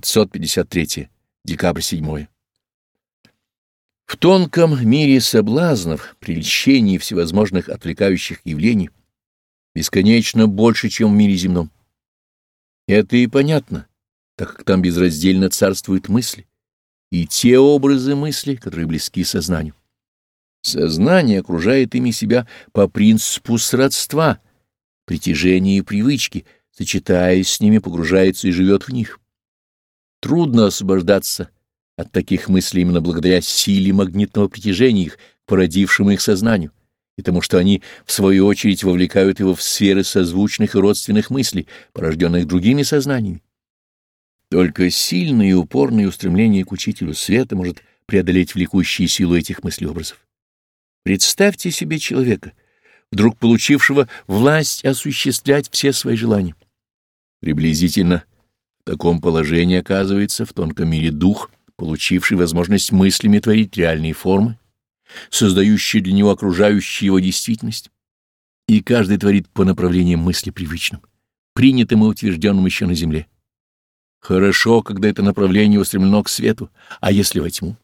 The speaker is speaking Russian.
553. Декабрь 7. В тонком мире соблазнов, прельщений всевозможных отвлекающих явлений бесконечно больше, чем в мире земном. Это и понятно, так как там безраздельно царствуют мысли и те образы мысли, которые близки сознанию. Сознание окружает ими себя по принципу сродства, притяжения и привычки, сочетаясь с ними, погружается и живет в них. Трудно освобождаться от таких мыслей именно благодаря силе магнитного притяжения их, породившему их сознанию, и тому, что они, в свою очередь, вовлекают его в сферы созвучных и родственных мыслей, порожденных другими сознаниями. Только сильное и упорное устремление к учителю света может преодолеть влекущие силу этих мыслеобразов. Представьте себе человека, вдруг получившего власть осуществлять все свои желания. Приблизительно в таком положении оказывается в тонком мире дух, получивший возможность мыслями творить реальные формы, создающие для него окружающую его действительность. И каждый творит по направлениям мысли привычным, принятым и утвержденным еще на земле. Хорошо, когда это направление устремлено к свету, а если во тьму?